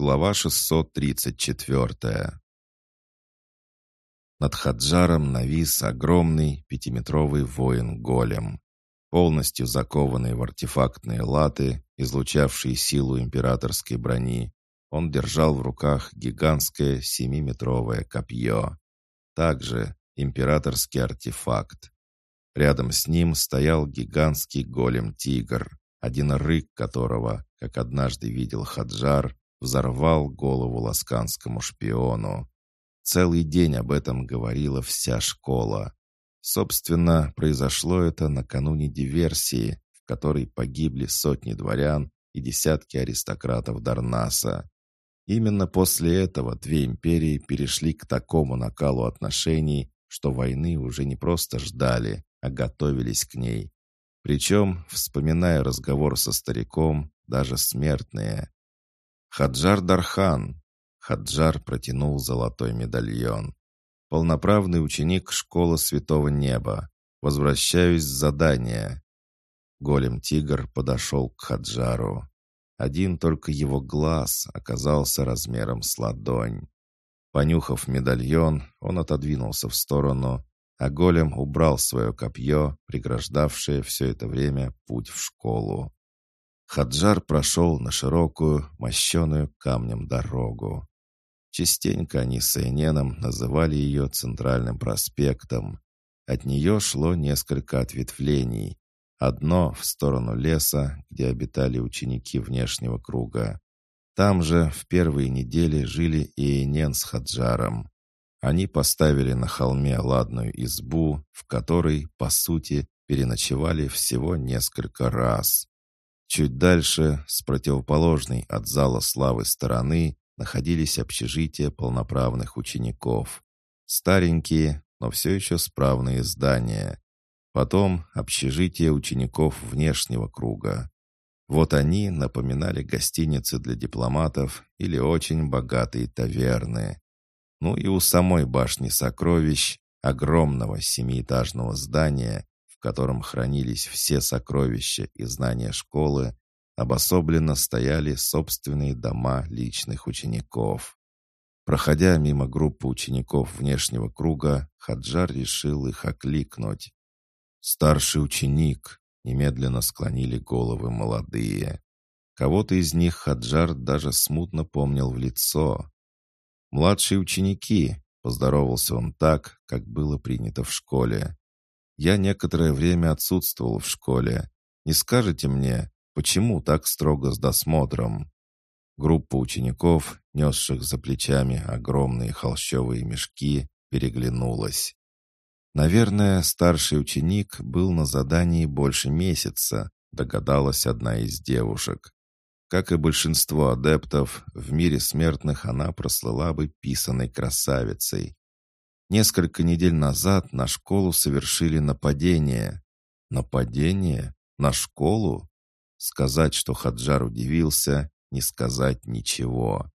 Глава 634. Над Хаджаром навис огромный пятиметровый воин-голем, полностью закованный в артефактные латы, излучавшие силу императорской брони. Он держал в руках гигантское семиметровое копье. Также императорский артефакт. Рядом с ним стоял гигантский голем-тигр, один рык которого, как однажды видел Хаджар, взорвал голову ласканскому шпиону. Целый день об этом говорила вся школа. Собственно, произошло это накануне диверсии, в которой погибли сотни дворян и десятки аристократов Дарнаса. Именно после этого две империи перешли к такому накалу отношений, что войны уже не просто ждали, а готовились к ней. Причем, вспоминая разговор со стариком, даже смертные. «Хаджар Дархан!» Хаджар протянул золотой медальон. «Полноправный ученик школы Святого Неба. Возвращаюсь с задания». Голем-тигр подошел к Хаджару. Один только его глаз оказался размером с ладонь. Понюхав медальон, он отодвинулся в сторону, а голем убрал свое копье, преграждавшее все это время путь в школу. Хаджар прошел на широкую, мощеную камнем дорогу. Частенько они с Эйненом называли ее Центральным проспектом. От нее шло несколько ответвлений. Одно в сторону леса, где обитали ученики внешнего круга. Там же в первые недели жили и Эйнен с Хаджаром. Они поставили на холме ладную избу, в которой, по сути, переночевали всего несколько раз. Чуть дальше, с противоположной от зала славы стороны, находились общежития полноправных учеников. Старенькие, но все еще справные здания. Потом общежития учеников внешнего круга. Вот они напоминали гостиницы для дипломатов или очень богатые таверны. Ну и у самой башни сокровищ, огромного семиэтажного здания, в котором хранились все сокровища и знания школы, обособленно стояли собственные дома личных учеников. Проходя мимо группы учеников внешнего круга, Хаджар решил их окликнуть. «Старший ученик!» — немедленно склонили головы молодые. Кого-то из них Хаджар даже смутно помнил в лицо. «Младшие ученики!» — поздоровался он так, как было принято в школе. Я некоторое время отсутствовал в школе. Не скажете мне, почему так строго с досмотром?» Группа учеников, несших за плечами огромные холщовые мешки, переглянулась. «Наверное, старший ученик был на задании больше месяца», догадалась одна из девушек. Как и большинство адептов, в мире смертных она прослыла бы писаной красавицей. Несколько недель назад на школу совершили нападение. Нападение? На школу? Сказать, что Хаджар удивился, не сказать ничего.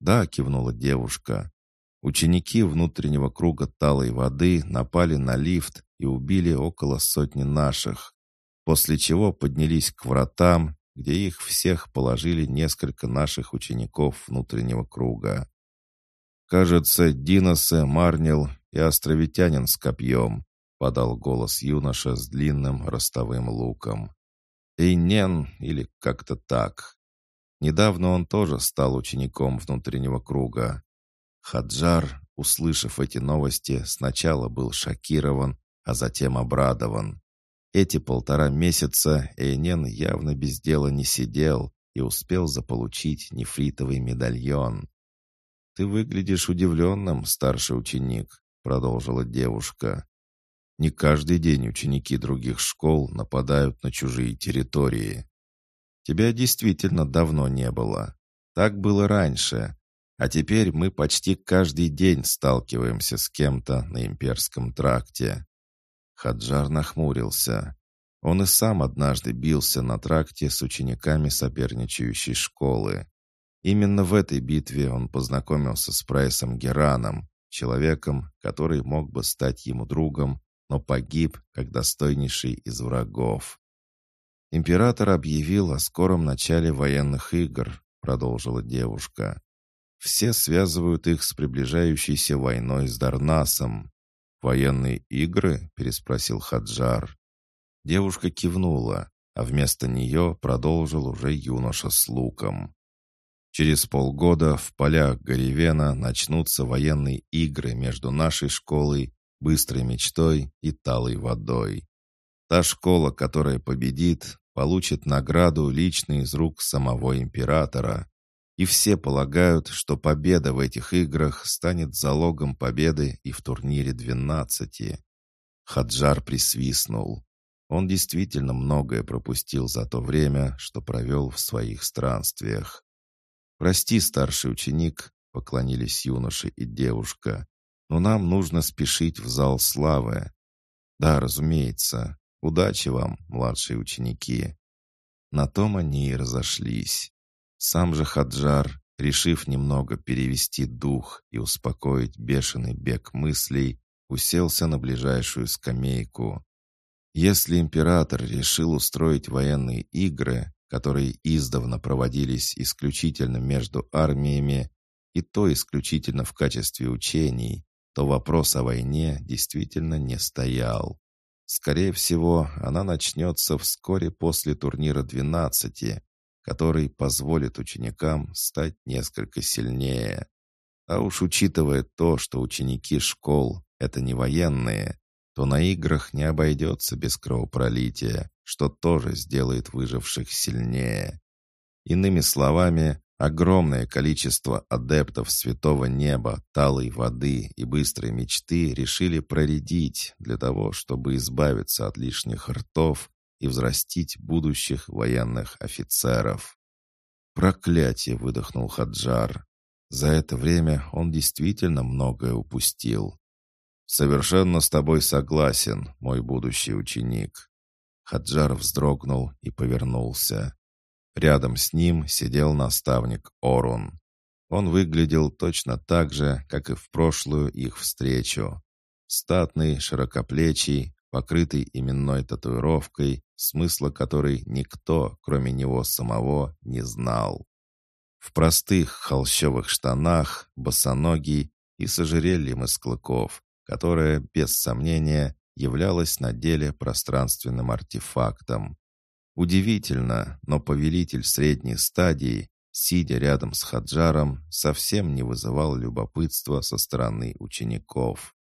«Да», — кивнула девушка. Ученики внутреннего круга талой воды напали на лифт и убили около сотни наших, после чего поднялись к вратам, где их всех положили несколько наших учеников внутреннего круга. Кажется, Диносе, Марнил и островитянин с копьем», — подал голос юноша с длинным ростовым луком. «Эйнен или как-то так. Недавно он тоже стал учеником внутреннего круга. Хаджар, услышав эти новости, сначала был шокирован, а затем обрадован. Эти полтора месяца Эйнен явно без дела не сидел и успел заполучить нефритовый медальон. «Ты выглядишь удивленным, старший ученик», — продолжила девушка. «Не каждый день ученики других школ нападают на чужие территории. Тебя действительно давно не было. Так было раньше, а теперь мы почти каждый день сталкиваемся с кем-то на имперском тракте». Хаджар нахмурился. Он и сам однажды бился на тракте с учениками соперничающей школы. Именно в этой битве он познакомился с Прайсом Гераном, человеком, который мог бы стать ему другом, но погиб как достойнейший из врагов. «Император объявил о скором начале военных игр», — продолжила девушка. Все связывают их с приближающейся войной с Дарнасом. «Военные игры?» — переспросил Хаджар. Девушка кивнула, а вместо нее продолжил уже юноша с луком. Через полгода в полях Гаревена начнутся военные игры между нашей школой, быстрой мечтой и талой водой. Та школа, которая победит, получит награду лично из рук самого императора. И все полагают, что победа в этих играх станет залогом победы и в турнире двенадцати. Хаджар присвистнул. Он действительно многое пропустил за то время, что провел в своих странствиях. «Прости, старший ученик», — поклонились юноша и девушка, «но нам нужно спешить в зал славы». «Да, разумеется. Удачи вам, младшие ученики». На том они и разошлись. Сам же Хаджар, решив немного перевести дух и успокоить бешеный бег мыслей, уселся на ближайшую скамейку. Если император решил устроить военные игры, которые издавна проводились исключительно между армиями, и то исключительно в качестве учений, то вопрос о войне действительно не стоял. Скорее всего, она начнется вскоре после турнира 12, который позволит ученикам стать несколько сильнее. А уж учитывая то, что ученики школ — это не военные, то на играх не обойдется без кровопролития, что тоже сделает выживших сильнее. Иными словами, огромное количество адептов святого неба, талой воды и быстрой мечты решили проредить для того, чтобы избавиться от лишних ртов и взрастить будущих военных офицеров. «Проклятие!» — выдохнул Хаджар. За это время он действительно многое упустил. «Совершенно с тобой согласен, мой будущий ученик». Хаджар вздрогнул и повернулся. Рядом с ним сидел наставник Орун. Он выглядел точно так же, как и в прошлую их встречу. Статный, широкоплечий, покрытый именной татуировкой, смысла которой никто, кроме него самого, не знал. В простых холщовых штанах, босоногий и с ожерельем из клыков, которая, без сомнения, являлась на деле пространственным артефактом. Удивительно, но повелитель средней стадии, сидя рядом с Хаджаром, совсем не вызывал любопытства со стороны учеников.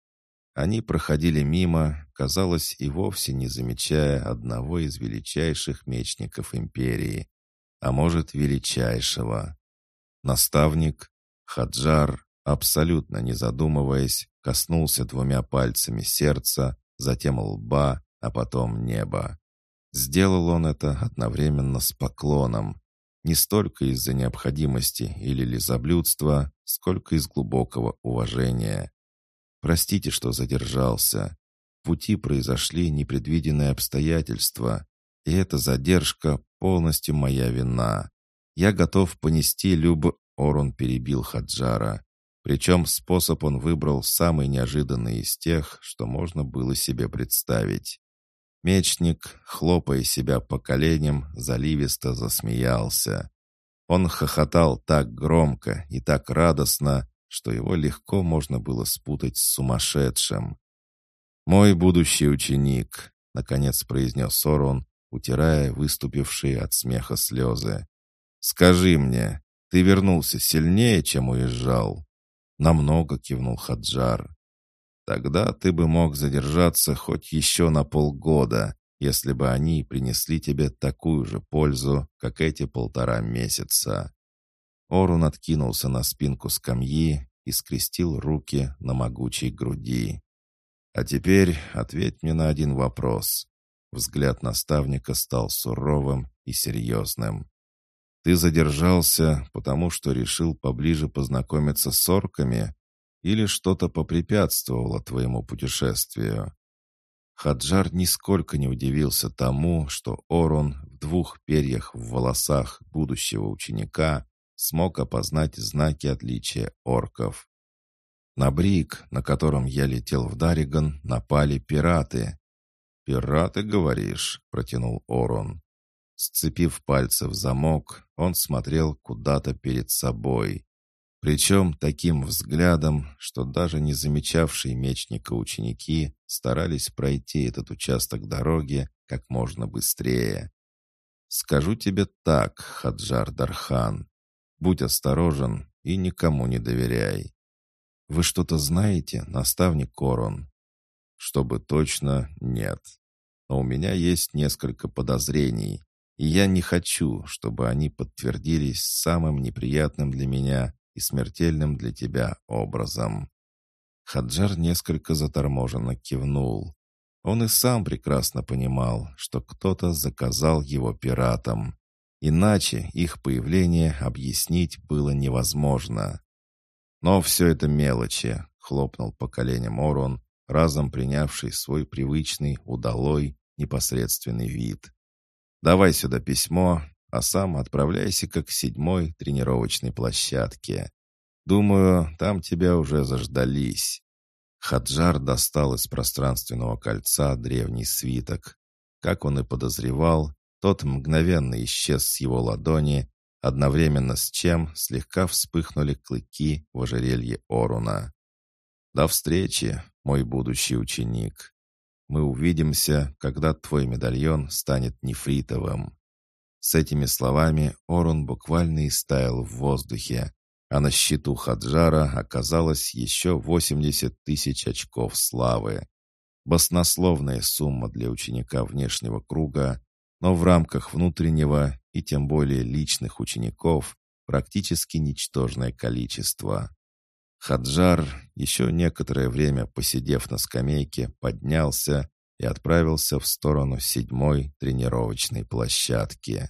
Они проходили мимо, казалось, и вовсе не замечая одного из величайших мечников империи, а может, величайшего. Наставник, Хаджар, абсолютно не задумываясь, коснулся двумя пальцами сердца, затем лба, а потом неба. Сделал он это одновременно с поклоном, не столько из-за необходимости или лизоблюдства, сколько из глубокого уважения. «Простите, что задержался. В пути произошли непредвиденные обстоятельства, и эта задержка полностью моя вина. Я готов понести люб...» Орон перебил Хаджара. Причем способ он выбрал самый неожиданный из тех, что можно было себе представить. Мечник, хлопая себя по коленям, заливисто засмеялся. Он хохотал так громко и так радостно, что его легко можно было спутать с сумасшедшим. «Мой будущий ученик», — наконец произнес Сорон, утирая выступившие от смеха слезы. «Скажи мне, ты вернулся сильнее, чем уезжал?» «Намного», — кивнул Хаджар. «Тогда ты бы мог задержаться хоть еще на полгода, если бы они принесли тебе такую же пользу, как эти полтора месяца». Орун откинулся на спинку скамьи и скрестил руки на могучей груди. «А теперь ответь мне на один вопрос». Взгляд наставника стал суровым и серьезным. Ты задержался, потому что решил поближе познакомиться с орками? Или что-то попрепятствовало твоему путешествию?» Хаджар нисколько не удивился тому, что Орон в двух перьях в волосах будущего ученика смог опознать знаки отличия орков. На брик, на котором я летел в Дариган, напали пираты. «Пираты, говоришь?» — протянул Орон. Сцепив пальцы в замок, он смотрел куда-то перед собой. Причем таким взглядом, что даже не замечавшие мечника ученики старались пройти этот участок дороги как можно быстрее. «Скажу тебе так, Хаджар Дархан, будь осторожен и никому не доверяй. Вы что-то знаете, наставник Корон?» «Чтобы точно, нет. Но у меня есть несколько подозрений, и я не хочу, чтобы они подтвердились самым неприятным для меня и смертельным для тебя образом». Хаджар несколько заторможенно кивнул. Он и сам прекрасно понимал, что кто-то заказал его пиратам. Иначе их появление объяснить было невозможно. «Но все это мелочи», — хлопнул по коленям Орон, разом принявший свой привычный, удалой, непосредственный вид. «Давай сюда письмо, а сам отправляйся-ка к седьмой тренировочной площадке. Думаю, там тебя уже заждались». Хаджар достал из пространственного кольца древний свиток. Как он и подозревал, тот мгновенно исчез с его ладони, одновременно с чем слегка вспыхнули клыки в ожерелье Оруна. «До встречи, мой будущий ученик!» Мы увидимся, когда твой медальон станет нефритовым». С этими словами Орун буквально истаял в воздухе, а на счету Хаджара оказалось еще 80 тысяч очков славы. Баснословная сумма для ученика внешнего круга, но в рамках внутреннего и тем более личных учеников практически ничтожное количество. Хаджар, еще некоторое время посидев на скамейке, поднялся и отправился в сторону седьмой тренировочной площадки.